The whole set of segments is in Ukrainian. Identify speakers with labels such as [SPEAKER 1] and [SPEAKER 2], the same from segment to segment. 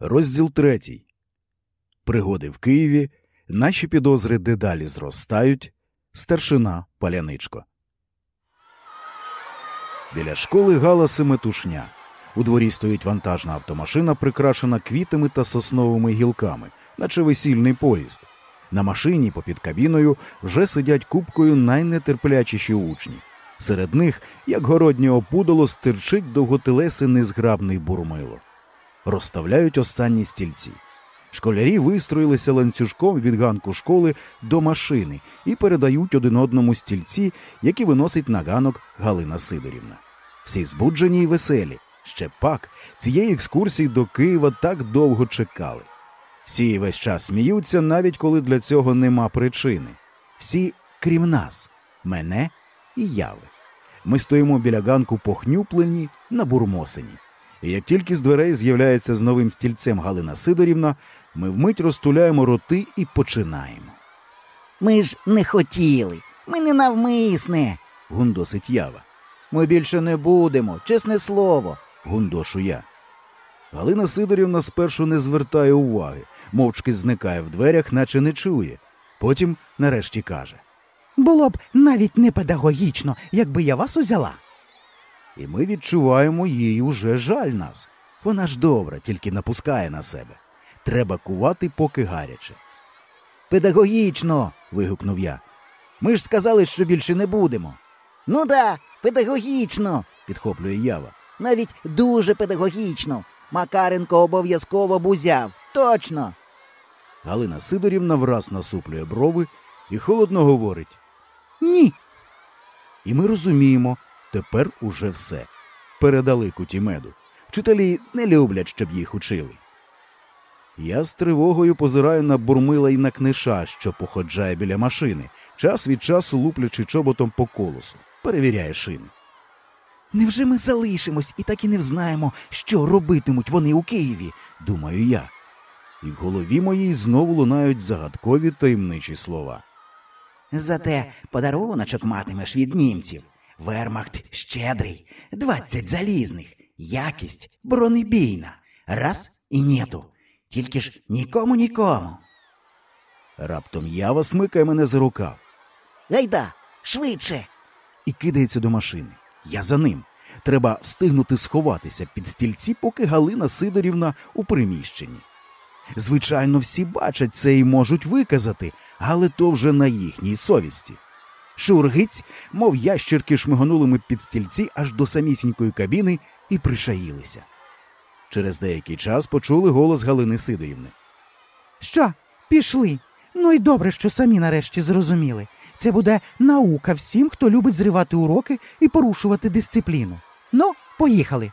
[SPEAKER 1] Розділ третій. Пригоди в Києві. Наші підозри дедалі зростають. Старшина Паляничко. Біля школи галаси метушня. У дворі стоїть вантажна автомашина, прикрашена квітами та сосновими гілками, наче весільний поїзд. На машині попід кабіною вже сидять купкою найнетерплячіші учні. Серед них, як городнє опудало, стирчить довготелесий незграбний бурмило. Розставляють останні стільці. Школярі вистроїлися ланцюжком від ганку школи до машини і передають один одному стільці, які виносить на ганок Галина Сидорівна. Всі збуджені й веселі. Ще пак цієї екскурсії до Києва так довго чекали. Всі весь час сміються, навіть коли для цього нема причини. Всі, крім нас, мене і яви. Ми стоїмо біля ганку похнюплені на бурмосині. І як тільки з дверей з'являється з новим стільцем Галина Сидорівна, ми вмить розтуляємо роти і починаємо.
[SPEAKER 2] Ми ж не хотіли, ми не навмисне.
[SPEAKER 1] Гундосить ява.
[SPEAKER 2] Ми більше не будемо, чесне слово.
[SPEAKER 1] Гундошу я. Галина Сидорівна спершу не звертає уваги, мовчки зникає в дверях, наче не чує. Потім нарешті каже.
[SPEAKER 3] Було б навіть не педагогічно, якби я вас узяла.
[SPEAKER 1] І ми відчуваємо їй уже жаль нас. Вона ж добра, тільки напускає на себе. Треба кувати, поки гаряче.
[SPEAKER 2] Педагогічно.
[SPEAKER 1] вигукнув я.
[SPEAKER 2] Ми ж сказали, що більше не будемо. Ну да, педагогічно.
[SPEAKER 1] Підхоплює ява.
[SPEAKER 2] Навіть дуже педагогічно. Макаренко обов'язково б узяв. Точно.
[SPEAKER 1] Галина Сидорівна враз насуплює брови і холодно говорить.
[SPEAKER 3] Ні.
[SPEAKER 1] І ми розуміємо, тепер уже все. Передали куті меду. Вчителі не люблять, щоб їх учили. Я з тривогою позираю на бурмила і на книша, що походжає біля машини, час від часу луплячи чоботом по колосу, перевіряє шини.
[SPEAKER 3] Невже ми залишимось і так і не взнаємо, що робитимуть вони у Києві?
[SPEAKER 1] Думаю я. І в голові моїй знову лунають загадкові таємничі слова.
[SPEAKER 2] Зате подаруночок матимеш від німців. Вермахт щедрий, двадцять залізних, якість бронебійна. Раз і нету. Тільки ж нікому нікому.
[SPEAKER 1] Раптом ява смикає мене за рукав
[SPEAKER 2] Гайда, швидше.
[SPEAKER 1] і кидається до машини. Я за ним. Треба встигнути сховатися під стільці, поки Галина Сидорівна у приміщенні. Звичайно, всі бачать це і можуть виказати, але то вже на їхній совісті. Шургиць, мов ящерки, шмиганули ми під стільці аж до самісінької кабіни і пришаїлися. Через деякий час почули голос Галини Сидорівни.
[SPEAKER 3] Що, пішли? Ну і добре, що самі нарешті зрозуміли. Це буде наука всім, хто любить зривати уроки і порушувати дисципліну. Ну, поїхали.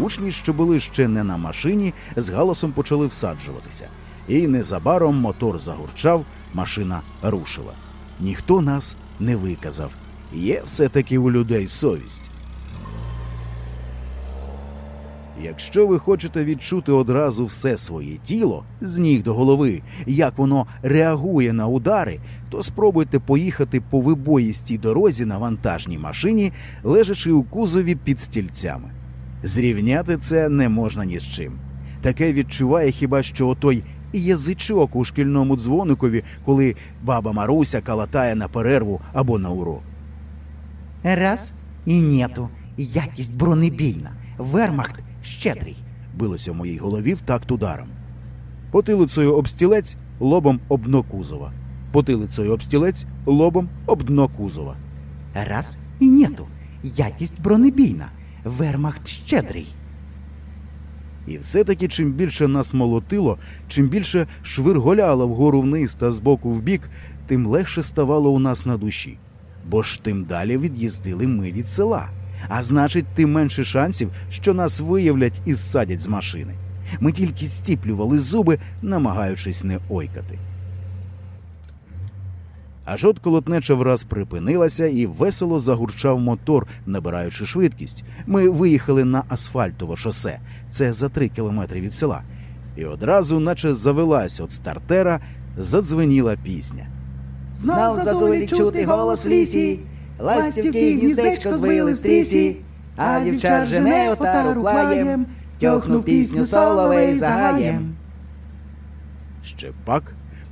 [SPEAKER 1] Учні, що були ще не на машині, з галасом почали всаджуватися. І незабаром мотор загурчав, машина рушила. Ніхто нас не виказав. Є все-таки у людей совість. Якщо ви хочете відчути одразу все своє тіло з ніг до голови, як воно реагує на удари, то спробуйте поїхати по вибоїстій дорозі на вантажній машині, лежачи у кузові під стільцями. Зрівняти це не можна ні з чим. Таке відчуває хіба що отой язичок у шкільному дзвоникові, коли баба Маруся калатає на перерву або на урок.
[SPEAKER 3] Раз і нету. Якість бронебійна. Вермахт щедрий.
[SPEAKER 1] билося в моїй голові в такт ударом. Потилицею об стілець, лобом об дно кузова. Потилицею об стілець, лобом об дно кузова.
[SPEAKER 3] Раз і нету. Якість бронебійна. Вермахт щедрий.
[SPEAKER 1] І все-таки чим більше нас молотило, чим більше швирголяло вгору вниз та збоку в бік, тим легше ставало у нас на душі. Бо ж тим далі від'їздили ми від села. А значить, тим менше шансів, що нас виявлять і садять з машини. Ми тільки стіплювали зуби, намагаючись не ойкати. Аж от колотнеча враз припинилася і весело загурчав мотор, набираючи швидкість. Ми виїхали на асфальтове шосе, це за три кілометри від села. І одразу, наче завелась от стартера, задзвеніла пісня.
[SPEAKER 2] Знав зазулі чути голос в лісі, ластівки гніздечко звили в стрісі, а дівчат жене отару клаєм, тьохнув пісню соловей за гаєм.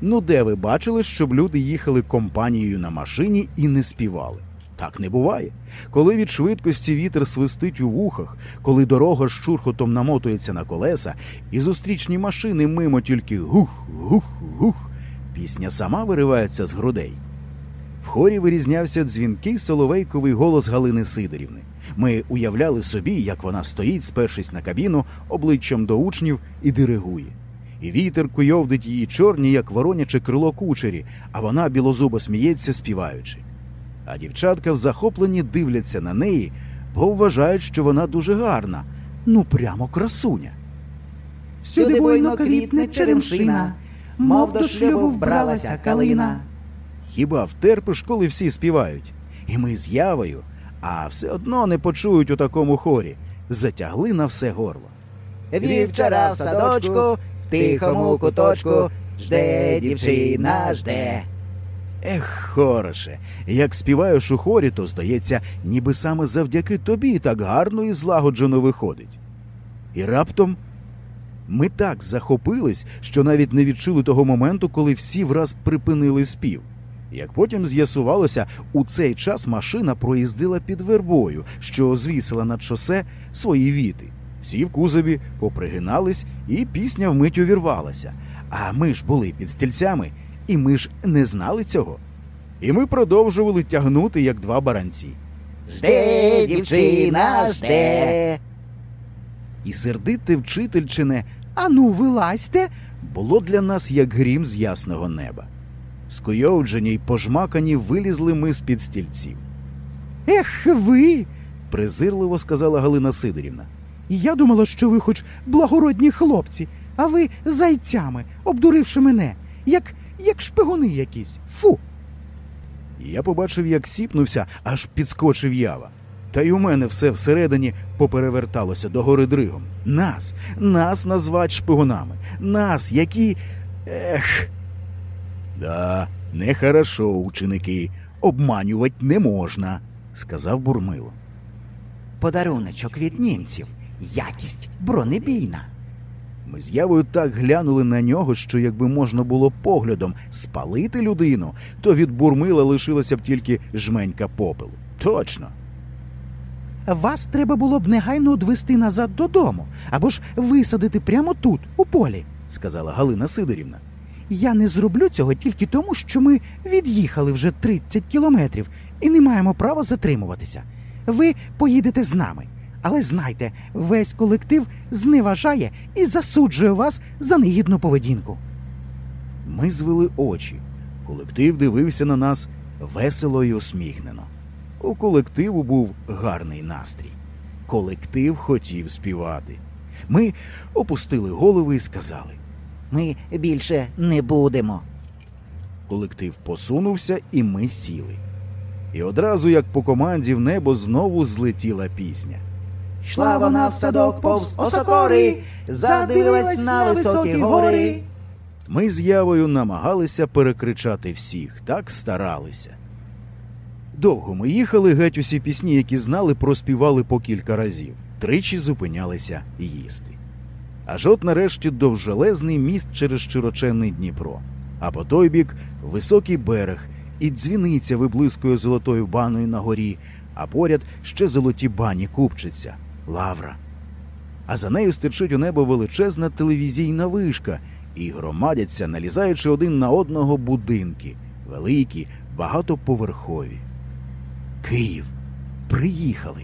[SPEAKER 1] Ну де ви бачили, щоб люди їхали компанією на машині і не співали? Так не буває. Коли від швидкості вітер свистить у вухах, коли дорога з чурхотом намотується на колеса, і зустрічні машини мимо тільки гух, гух, гух, пісня сама виривається з грудей. В хорі вирізнявся дзвінкий соловейковий голос Галини Сидорівни. Ми уявляли собі, як вона стоїть, спершись на кабіну, обличчям до учнів і диригує. І вітер куйовдить її чорні, як вороняче крило кучері, а вона білозубо сміється, співаючи. А дівчатка в захопленні дивляться на неї, бо вважають, що вона дуже гарна, ну прямо красуня.
[SPEAKER 2] Всюди буйно квітне черемшина, мов до шлюбу вбралася калина.
[SPEAKER 1] Хіба втерпиш, коли всі співають? І ми з явою, а все одно не почують у такому хорі. Затягли на все горло.
[SPEAKER 2] Вівчара в садочку, тихому куточку, жде дівчина, жде.
[SPEAKER 1] Ех, хороше, як співаєш у хорі, то здається, ніби саме завдяки тобі так гарно і злагоджено виходить. І раптом ми так захопились, що навіть не відчули того моменту, коли всі враз припинили спів. Як потім з'ясувалося, у цей час машина проїздила під вербою, що звісила над шосе свої віти. Всі в кузові попригинались, і пісня вмить увірвалася. А ми ж були під стільцями, і ми ж не знали цього. І ми продовжували тягнути, як два баранці.
[SPEAKER 2] Жде дівчина, жде.
[SPEAKER 1] І сердите вчительчине
[SPEAKER 3] Ану, вилазьте.
[SPEAKER 1] було для нас як грім з ясного неба. Скуйовджені й пожмакані вилізли ми з-під стільців.
[SPEAKER 3] Ех, ви.
[SPEAKER 1] Презирливо сказала Галина Сидорівна.
[SPEAKER 3] Я думала, що ви хоч благородні хлопці, а ви зайцями, обдуривши мене, як, як шпигуни якісь. Фу.
[SPEAKER 1] Я побачив, як сіпнувся, аж підскочив ява. Та й у мене все всередині попереверталося до гори дригом. Нас, нас назвать шпигунами. Нас, які. Ех. Да, нехорошо, ученики. Обманювать не можна, сказав Бурмило.
[SPEAKER 2] Подаруночок від німців. Якість бронебійна.
[SPEAKER 1] Ми з явою так глянули на нього, що якби можна було поглядом спалити людину, то від бурмила лишилася б тільки жменька попелу. Точно.
[SPEAKER 3] Вас треба було б негайно одвести назад додому, або ж висадити прямо тут, у полі.
[SPEAKER 1] сказала Галина Сидорівна.
[SPEAKER 3] Я не зроблю цього тільки тому, що ми від'їхали вже 30 кілометрів і не маємо права затримуватися. Ви поїдете з нами. Але знайте, весь колектив зневажає і засуджує вас за негідну поведінку.
[SPEAKER 1] Ми звели очі. Колектив дивився на нас весело й усміхнено. У колективу був гарний настрій. Колектив хотів співати. Ми опустили голови і сказали.
[SPEAKER 2] Ми більше не будемо.
[SPEAKER 1] Колектив посунувся, і ми сіли. І одразу, як по команді, в небо знову злетіла пісня.
[SPEAKER 2] Йшла вона в садок повз осокори, задивилась на високі гори.
[SPEAKER 1] Ми з явою намагалися перекричати всіх, так старалися. Довго ми їхали, геть усі пісні, які знали, проспівали по кілька разів, тричі зупинялися їсти. Аж от нарешті довжелезний міст через широченний Дніпро, а по той бік високий берег, і дзвіниця виблискує золотою баною на горі, а поряд ще золоті бані купчиться, лавра. А за нею стирчить у небо величезна телевізійна вишка, і громадяться, налізаючи один на одного будинки, великі, багатоповерхові. Київ. Приїхали.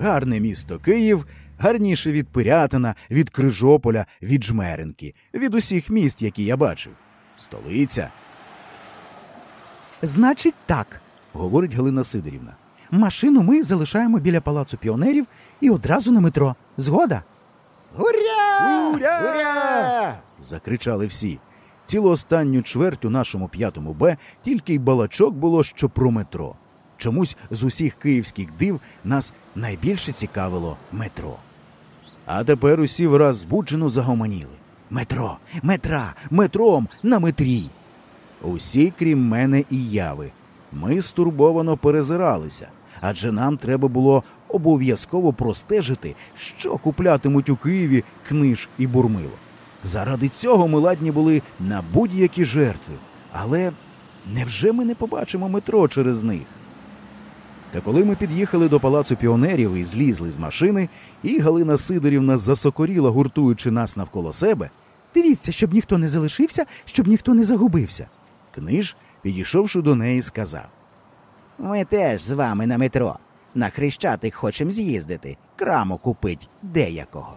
[SPEAKER 1] Гарне місто Київ, гарніше від Пирятина, від Крижополя, від Жмеренки, від усіх міст, які я бачив. Столиця,
[SPEAKER 3] Значить, так.
[SPEAKER 1] говорить Галина Сидорівна.
[SPEAKER 3] Машину ми залишаємо біля палацу піонерів і одразу на метро. Згода?
[SPEAKER 2] Гуря!
[SPEAKER 1] Ура! закричали всі. Цілу останню чверть у нашому п'ятому Б тільки й балачок було, що про метро. Чомусь з усіх київських див нас найбільше цікавило метро. А тепер усі враз збуджено загомоніли. Метро, метра, метром, на метрі. Усі, крім мене і яви. Ми стурбовано перезиралися, адже нам треба було обов'язково простежити, що куплятимуть у Києві книж і бурмило. Заради цього ми ладні були на будь-які жертви. Але невже ми не побачимо метро через них? Та коли ми під'їхали до палацу піонерів і злізли з машини, і Галина Сидорівна засокоріла, гуртуючи нас навколо себе,
[SPEAKER 3] Дивіться, щоб ніхто не залишився, щоб ніхто не загубився.
[SPEAKER 1] книж, підійшовши до неї, сказав.
[SPEAKER 2] Ми теж з вами на метро. На хрещатик хочем з'їздити, краму купить деякого.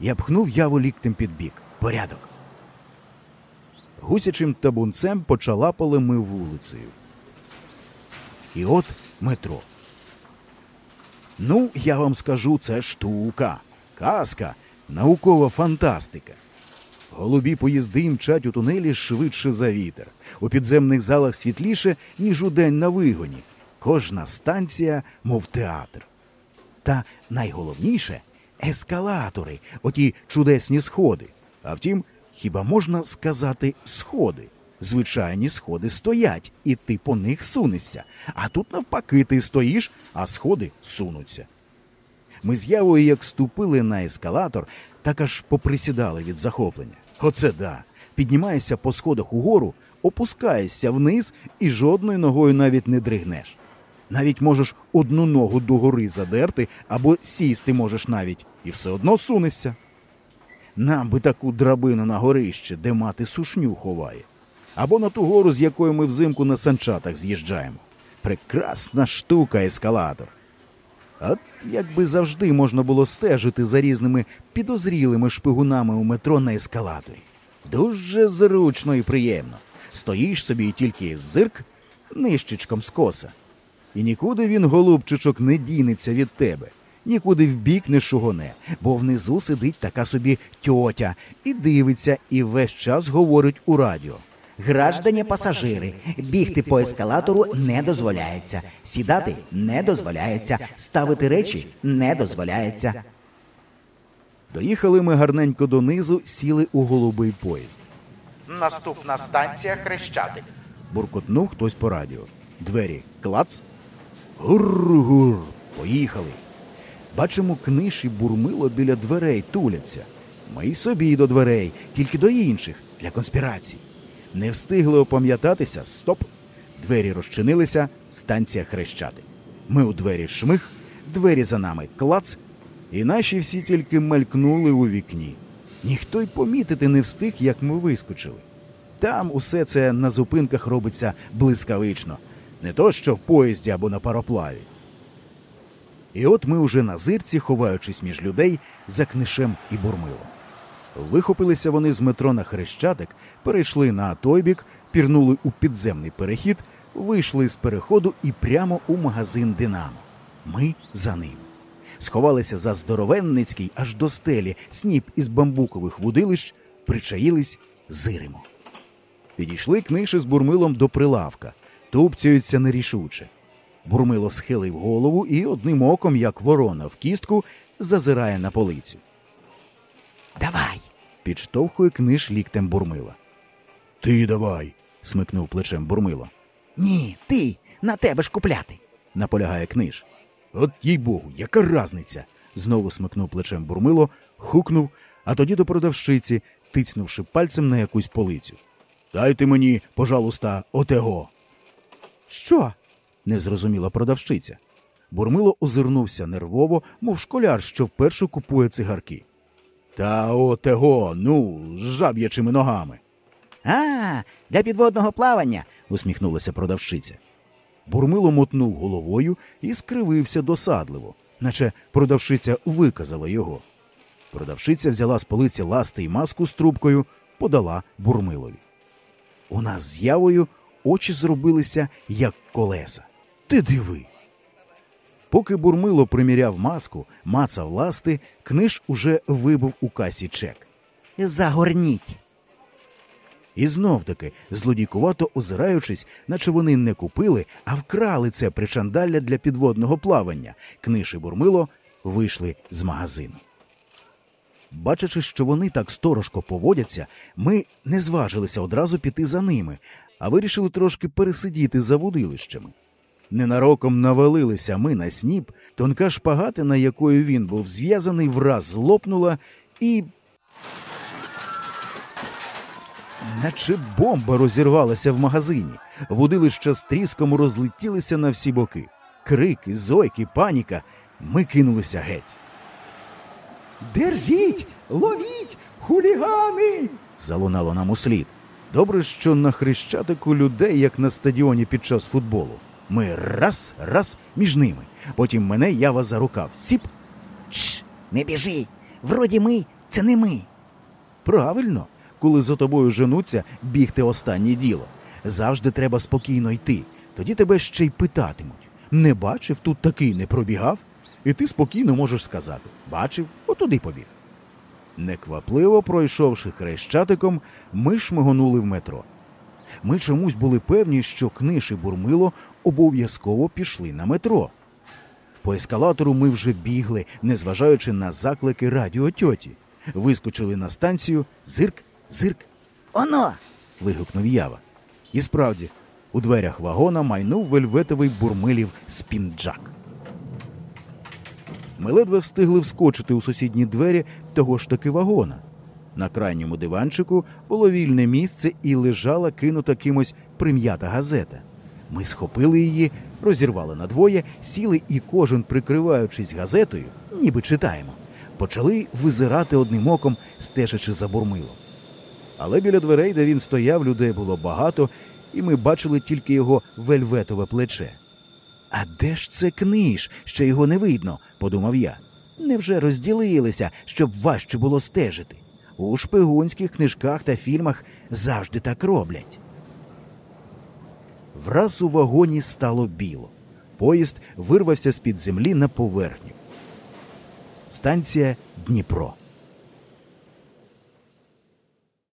[SPEAKER 1] Я пхнув яву ліктем під бік. Порядок. Гусячим табунцем почалапали ми вулицею. І от метро. Ну, я вам скажу, це штука, казка, наукова фантастика. Голубі поїзди мчать у тунелі швидше за вітер. У підземних залах світліше, ніж у день на вигоні. Кожна станція, мов театр. Та найголовніше ескалатори, оті чудесні сходи. А втім, хіба можна сказати сходи? Звичайні сходи стоять, і ти по них сунешся. А тут навпаки ти стоїш, а сходи сунуться. Ми з Явою як ступили на ескалатор, так аж поприсідали від захоплення. Оце да. Піднімаєшся по сходах угору, опускаєшся вниз і жодною ногою навіть не дригнеш. Навіть можеш одну ногу догори задерти або сісти можеш навіть, і все одно сунешся. Нам би таку драбину на горище, де мати сушню ховає. Або на ту гору, з якої ми взимку на санчатах з'їжджаємо. Прекрасна штука ескалатор. От якби завжди можна було стежити за різними підозрілими шпигунами у метро на ескалаторі. Дуже зручно і приємно. Стоїш собі і тільки зирк нищечком скоса. І нікуди він, голубчичок, не дінеться від тебе, нікуди вбік не шугоне, бо внизу сидить така собі тьотя і дивиться, і весь час говорить у радіо.
[SPEAKER 2] Граждані пасажири, бігти по ескалатору не дозволяється, сідати не дозволяється, ставити речі не дозволяється.
[SPEAKER 1] Доїхали ми гарненько донизу, сіли у голубий поїзд.
[SPEAKER 4] Наступна станція Хрещатик.
[SPEAKER 1] буркотнув хтось по радіо. Двері клац. Гур-гур. Поїхали. Бачимо, книж і бурмило біля дверей туляться. Ми й собі до дверей, тільки до інших, для конспірацій. Не встигли опам'ятатися, стоп. Двері розчинилися, станція хрещати. Ми у двері шмих, двері за нами клац, і наші всі тільки мелькнули у вікні. Ніхто й помітити не встиг, як ми вискочили. Там усе це на зупинках робиться блискавично, не то що в поїзді або на пароплаві. І от ми уже на зирці, ховаючись між людей, за книшем і бурмилом. Вихопилися вони з метро на хрещатик, перейшли на той бік, пірнули у підземний перехід, вийшли з переходу і прямо у магазин Динамо. Ми за ним. Сховалися за здоровенницький аж до стелі сніп із бамбукових вудилищ, причаїлись, зиримо. Підійшли книші з бурмилом до прилавка, тупцюються нерішуче. Бурмило схилив голову і одним оком, як ворона в кістку, зазирає на полицю.
[SPEAKER 2] Давай.
[SPEAKER 1] Підштовхує книж ліктем бурмила. Ти давай. смикнув плечем бурмило.
[SPEAKER 2] Ні, ти на тебе ж купляти.
[SPEAKER 1] наполягає книж. От їй богу, яка разниця? знову смикнув плечем бурмило, хукнув, а тоді до продавщиці, тицнувши пальцем на якусь полицю. Дайте мені, пожалуйста, отего.
[SPEAKER 3] Що?
[SPEAKER 1] не зрозуміла продавщиця. Бурмило озирнувся нервово, мов школяр, що вперше купує цигарки. Та отего, ну, з жаб'ячими ногами.
[SPEAKER 2] А, для підводного плавання.
[SPEAKER 1] усміхнулася продавщиця. Бурмило мотнув головою і скривився досадливо, наче продавщиця виказала його. Продавщиця взяла з полиці ласти й маску з трубкою, подала бурмилові. У нас з явою очі зробилися, як колеса. Ти диви. Поки бурмило приміряв маску, мацав ласти, книж уже вибив у касі чек.
[SPEAKER 2] Загорніть.
[SPEAKER 1] І знов таки, злодійкувато озираючись, наче вони не купили, а вкрали це причандалля для підводного плавання, книж і бурмило вийшли з магазину. Бачачи, що вони так сторожко поводяться, ми не зважилися одразу піти за ними, а вирішили трошки пересидіти за вудилищами. Ненароком навалилися ми на сніп, тонка шпагатина, якою він був зв'язаний, враз лопнула і. Наче бомба розірвалася в магазині. Вудилища з тріском розлетілися на всі боки. Крики, зойки, паніка. Ми кинулися геть.
[SPEAKER 3] Держіть! Ловіть! Хулігани!
[SPEAKER 1] Залунало нам услід. Добре, що на хрещатику людей, як на стадіоні під час футболу. Ми раз, раз між ними. Потім мене ява за рукав. Сіп.
[SPEAKER 2] Чш, не біжи. Вроді ми, це не ми.
[SPEAKER 1] Правильно, коли за тобою женуться, бігти останнє діло. Завжди треба спокійно йти. Тоді тебе ще й питатимуть. Не бачив, тут такий не пробігав? І ти спокійно можеш сказати бачив, отуди побіг. Неквапливо пройшовши хрещатиком, ми шмигонули в метро. Ми чомусь були певні, що книж і бурмило обов'язково пішли на метро. По ескалатору ми вже бігли, незважаючи на заклики радіотьоті. Вискочили на станцію зирк, зирк,
[SPEAKER 2] Оно!
[SPEAKER 1] вигукнув ява. І справді, у дверях вагона майнув вельветовий бурмилів спінджак. Ми ледве встигли вскочити у сусідні двері того ж таки вагона. На крайньому диванчику було вільне місце і лежала кинута кимось прим'ята газета. Ми схопили її, розірвали надвоє, сіли і кожен, прикриваючись газетою, ніби читаємо, почали визирати одним оком, стежачи за бурмилом. Але біля дверей, де він стояв, людей було багато, і ми бачили тільки його вельветове плече. А де ж це книж, що його не видно? подумав я. Невже розділилися, щоб важче було стежити? У шпигунських книжках та фільмах завжди так роблять. Враз у вагоні стало біло. Поїзд вирвався з-під землі на поверхню. Станція Дніпро.